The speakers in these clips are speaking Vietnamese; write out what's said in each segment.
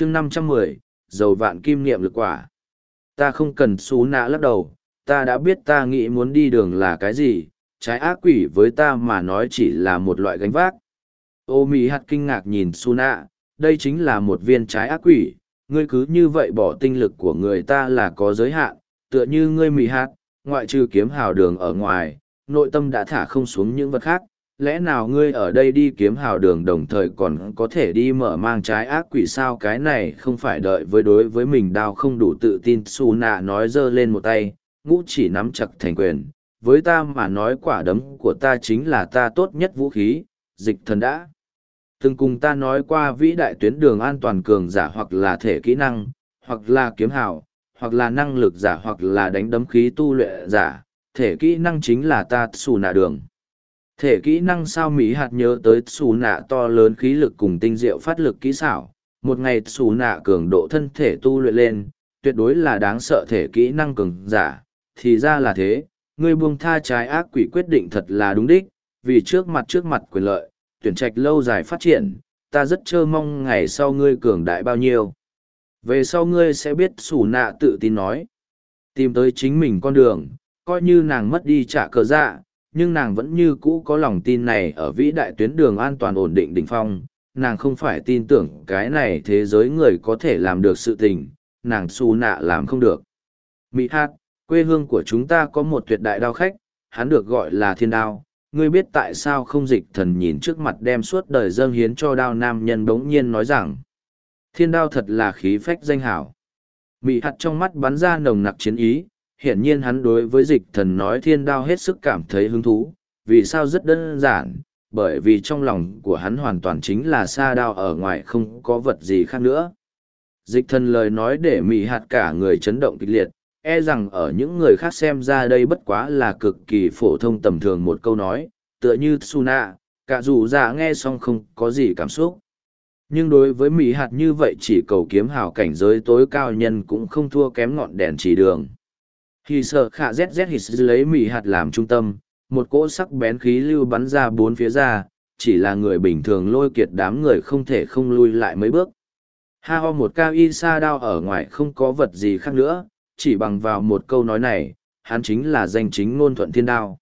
chương năm trăm mười dầu vạn kim niệm lực quả. Ta không cần xú nạ lắc đầu, ta đã biết ta nghĩ muốn đi đường là cái gì, trái ác quỷ với ta mà nói chỉ là một loại gánh vác. Ô mỹ hạt kinh ngạc nhìn su nạ đây chính là một viên trái ác quỷ, ngươi cứ như vậy bỏ tinh lực của người ta là có giới hạn, tựa như ngươi mỹ hạt, ngoại trừ kiếm hào đường ở ngoài, nội tâm đã thả không xuống những vật khác lẽ nào ngươi ở đây đi kiếm hào đường đồng thời còn có thể đi mở mang trái ác quỷ sao? Cái này không phải đợi với đối với mình đao không đủ tự tin. Su nạ nói giơ lên một tay, ngũ chỉ nắm chặt thành quyền. Với ta mà nói quả đấm của ta chính là ta tốt nhất vũ khí, dịch thần đã. Từng cùng ta nói qua vĩ đại tuyến đường an toàn cường giả hoặc là thể kỹ năng, hoặc là kiếm hào, hoặc là năng lực giả hoặc là đánh đấm khí tu luyện giả. Thể kỹ năng chính là ta xù nạ đường thể kỹ năng sao mỹ hạt nhớ tới xù nạ to lớn khí lực cùng tinh diệu phát lực kỹ xảo. Một ngày xù nạ cường độ thân thể tu luyện lên, tuyệt đối là đáng sợ thể kỹ năng cường giả. Thì ra là thế, ngươi buông tha trái ác quỷ quyết định thật là đúng đích, vì trước mặt trước mặt quyền lợi, tuyển trạch lâu dài phát triển, ta rất trơ mong ngày sau ngươi cường đại bao nhiêu. Về sau ngươi sẽ biết xù nạ tự tin nói. Tìm tới chính mình con đường, coi như nàng mất đi trả cờ dạ nhưng nàng vẫn như cũ có lòng tin này ở vĩ đại tuyến đường an toàn ổn định đỉnh phong. Nàng không phải tin tưởng cái này thế giới người có thể làm được sự tình, nàng xù nạ làm không được. Mỹ hát, quê hương của chúng ta có một tuyệt đại đao khách, hắn được gọi là thiên đao. Ngươi biết tại sao không dịch thần nhìn trước mặt đem suốt đời dâng hiến cho đao nam nhân bỗng nhiên nói rằng, thiên đao thật là khí phách danh hảo. Mỹ hạt trong mắt bắn ra nồng nặc chiến ý hiển nhiên hắn đối với dịch thần nói thiên đao hết sức cảm thấy hứng thú, vì sao rất đơn giản, bởi vì trong lòng của hắn hoàn toàn chính là xa đao ở ngoài không có vật gì khác nữa. Dịch thần lời nói để mị hạt cả người chấn động kịch liệt, e rằng ở những người khác xem ra đây bất quá là cực kỳ phổ thông tầm thường một câu nói, tựa như Suna, cả dù già nghe xong không có gì cảm xúc. Nhưng đối với Mỹ hạt như vậy chỉ cầu kiếm hào cảnh giới tối cao nhân cũng không thua kém ngọn đèn chỉ đường thì sợ khả ZZ hít lấy mì hạt làm trung tâm, một cỗ sắc bén khí lưu bắn ra bốn phía ra, chỉ là người bình thường lôi kiệt đám người không thể không lui lại mấy bước. Ha ho một cao y sa đao ở ngoài không có vật gì khác nữa, chỉ bằng vào một câu nói này, hắn chính là danh chính ngôn thuận thiên đao.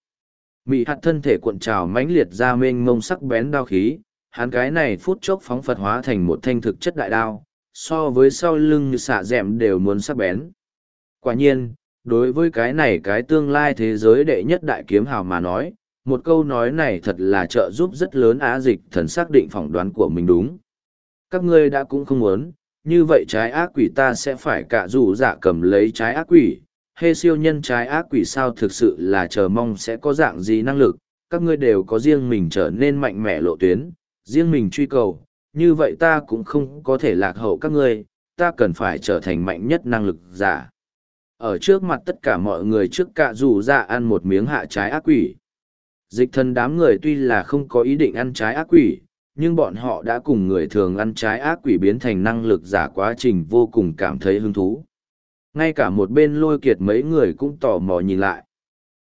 Mị hạt thân thể cuộn trào mãnh liệt ra mênh mông sắc bén đao khí, hắn cái này phút chốc phóng phật hóa thành một thanh thực chất đại đao, so với sau lưng như xạ dẹm đều muốn sắc bén. Quả nhiên, đối với cái này cái tương lai thế giới đệ nhất đại kiếm hào mà nói, một câu nói này thật là trợ giúp rất lớn á dịch thần xác định phỏng đoán của mình đúng. Các ngươi đã cũng không muốn, như vậy trái ác quỷ ta sẽ phải cả rủ dạ cầm lấy trái ác quỷ, hê siêu nhân trái ác quỷ sao thực sự là chờ mong sẽ có dạng gì năng lực, các ngươi đều có riêng mình trở nên mạnh mẽ lộ tuyến, riêng mình truy cầu, như vậy ta cũng không có thể lạc hậu các ngươi, ta cần phải trở thành mạnh nhất năng lực giả ở trước mặt tất cả mọi người trước cạ rủ ra ăn một miếng hạ trái ác quỷ. Dịch thần đám người tuy là không có ý định ăn trái ác quỷ, nhưng bọn họ đã cùng người thường ăn trái ác quỷ biến thành năng lực giả quá trình vô cùng cảm thấy hứng thú. Ngay cả một bên lôi kiệt mấy người cũng tò mò nhìn lại.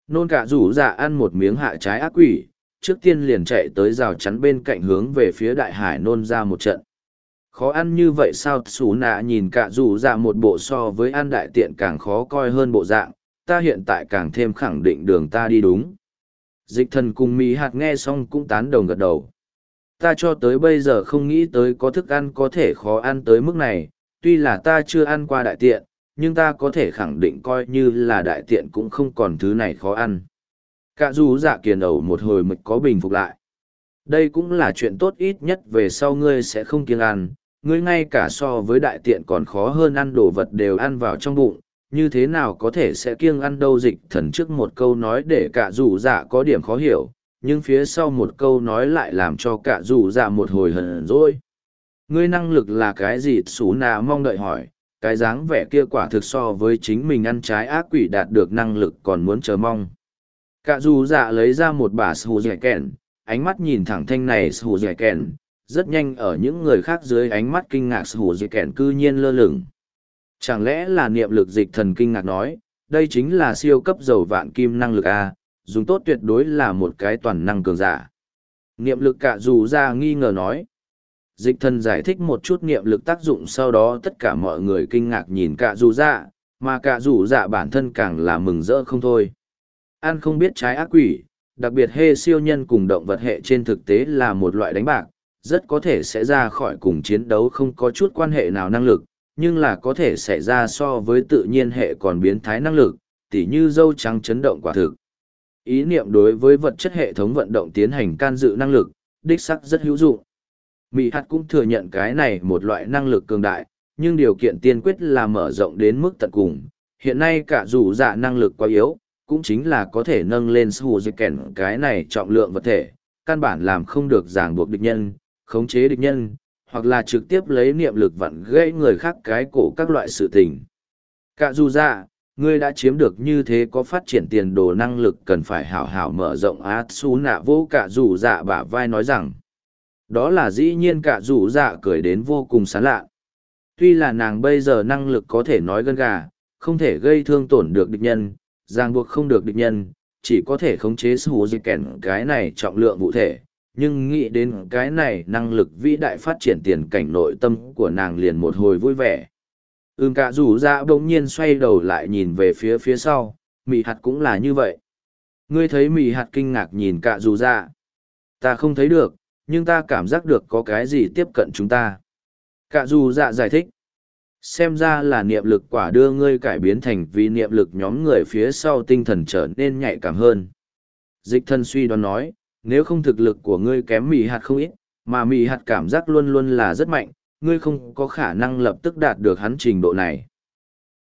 Nôn cả rủ dạ ăn một miếng hạ trái ác quỷ, trước tiên liền chạy tới rào chắn bên cạnh hướng về phía đại hải nôn ra một trận khó ăn như vậy sao? Xù nạ nhìn cả dù dạ một bộ so với ăn đại tiện càng khó coi hơn bộ dạng, ta hiện tại càng thêm khẳng định đường ta đi đúng. Dịch thần cùng mỹ hạt nghe xong cũng tán đồng gật đầu. Ta cho tới bây giờ không nghĩ tới có thức ăn có thể khó ăn tới mức này, tuy là ta chưa ăn qua đại tiện, nhưng ta có thể khẳng định coi như là đại tiện cũng không còn thứ này khó ăn. Cả dù dạ kiền ẩu một hồi mực có bình phục lại. Đây cũng là chuyện tốt ít nhất về sau ngươi sẽ không kiêng ăn ngươi ngay cả so với đại tiện còn khó hơn ăn đồ vật đều ăn vào trong bụng, như thế nào có thể sẽ kiêng ăn đâu dịch thần trước một câu nói để cả dù dạ có điểm khó hiểu, nhưng phía sau một câu nói lại làm cho cả dù dạ một hồi hờn rồi. Ngươi năng lực là cái gì xú nà mong đợi hỏi, cái dáng vẻ kia quả thực so với chính mình ăn trái ác quỷ đạt được năng lực còn muốn chờ mong. Cả dù dạ lấy ra một bả sù dẻ kèn, ánh mắt nhìn thẳng thanh này sù dẻ kèn, rất nhanh ở những người khác dưới ánh mắt kinh ngạc hủ dị kẻn cư nhiên lơ lửng. Chẳng lẽ là niệm lực dịch thần kinh ngạc nói, đây chính là siêu cấp dầu vạn kim năng lực A, dùng tốt tuyệt đối là một cái toàn năng cường giả. Niệm lực cả dù ra nghi ngờ nói. dịch thần giải thích một chút niệm lực tác dụng sau đó tất cả mọi người kinh ngạc nhìn cả dù Ra, mà cả dù dạ bản thân càng là mừng rỡ không thôi an không biết trái ác quỷ đặc biệt hê siêu nhân cùng động vật hệ trên thực tế là một loại đánh bạc rất có thể sẽ ra khỏi cùng chiến đấu không có chút quan hệ nào năng lực, nhưng là có thể xảy ra so với tự nhiên hệ còn biến thái năng lực, tỉ như dâu trắng chấn động quả thực. Ý niệm đối với vật chất hệ thống vận động tiến hành can dự năng lực, đích sắc rất hữu dụng. Mỹ hạt cũng thừa nhận cái này một loại năng lực cường đại, nhưng điều kiện tiên quyết là mở rộng đến mức tận cùng. Hiện nay cả dù dạ năng lực quá yếu, cũng chính là có thể nâng lên sù dịch kèn cái này trọng lượng vật thể, căn bản làm không được ràng buộc địch nhân khống chế địch nhân, hoặc là trực tiếp lấy niệm lực vặn gãy người khác cái cổ các loại sự tình. Cả dù dạ ngươi đã chiếm được như thế có phát triển tiền đồ năng lực cần phải hảo hảo mở rộng át xú nạ vô cả dù dạ bả vai nói rằng. Đó là dĩ nhiên cả dù dạ cười đến vô cùng sán lạ. Tuy là nàng bây giờ năng lực có thể nói gân gà, không thể gây thương tổn được địch nhân, ràng buộc không được địch nhân, chỉ có thể khống chế sự hữu dịch kèn cái này trọng lượng vụ thể nhưng nghĩ đến cái này năng lực vĩ đại phát triển tiền cảnh nội tâm của nàng liền một hồi vui vẻ. Ừm cả rủ ra bỗng nhiên xoay đầu lại nhìn về phía phía sau, mị hạt cũng là như vậy. Ngươi thấy mị hạt kinh ngạc nhìn cả rủ ra ta không thấy được, nhưng ta cảm giác được có cái gì tiếp cận chúng ta. Cả rủ dạ giải thích. Xem ra là niệm lực quả đưa ngươi cải biến thành vì niệm lực nhóm người phía sau tinh thần trở nên nhạy cảm hơn. Dịch thân suy đoán nói nếu không thực lực của ngươi kém mì hạt không ít, mà mì hạt cảm giác luôn luôn là rất mạnh, ngươi không có khả năng lập tức đạt được hắn trình độ này.